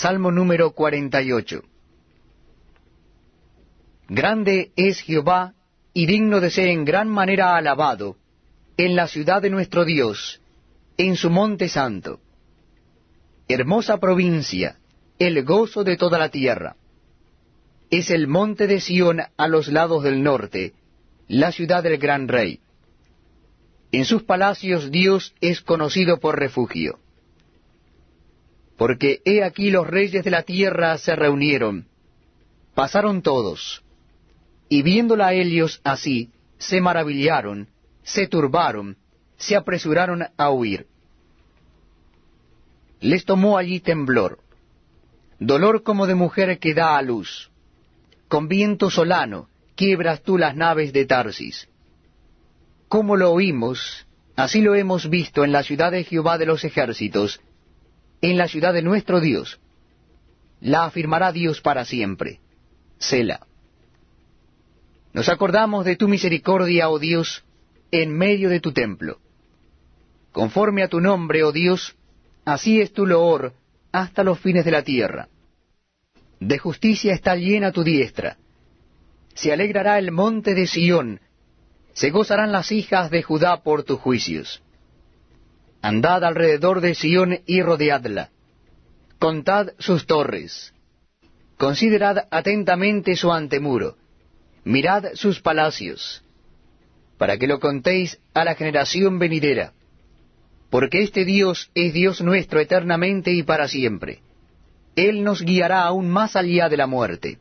Salmo número 48. Grande es Jehová y digno de ser en gran manera alabado en la ciudad de nuestro Dios, en su monte santo. Hermosa provincia, el gozo de toda la tierra. Es el monte de Sión a los lados del norte, la ciudad del gran rey. En sus palacios Dios es conocido por refugio. Porque he aquí los reyes de la tierra se reunieron, pasaron todos, y viéndola ellos así, se maravillaron, se turbaron, se apresuraron a huir. Les tomó allí temblor, dolor como de mujer que da a luz. Con viento solano quiebras tú las naves de Tarsis. Como lo oímos, así lo hemos visto en la ciudad de Jehová de los ejércitos, en la ciudad de nuestro Dios. La afirmará Dios para siempre. Sela. Nos acordamos de tu misericordia, oh Dios, en medio de tu templo. Conforme a tu nombre, oh Dios, así es tu loor hasta los fines de la tierra. De justicia está llena tu diestra. Se alegrará el monte de Sión, se gozarán las hijas de Judá por tus juicios. Andad alrededor de Sión y rodeadla. Contad sus torres. Considerad atentamente su antemuro. Mirad sus palacios, para que lo contéis a la generación venidera. Porque este Dios es Dios nuestro eternamente y para siempre. Él nos guiará aún más allá de la muerte.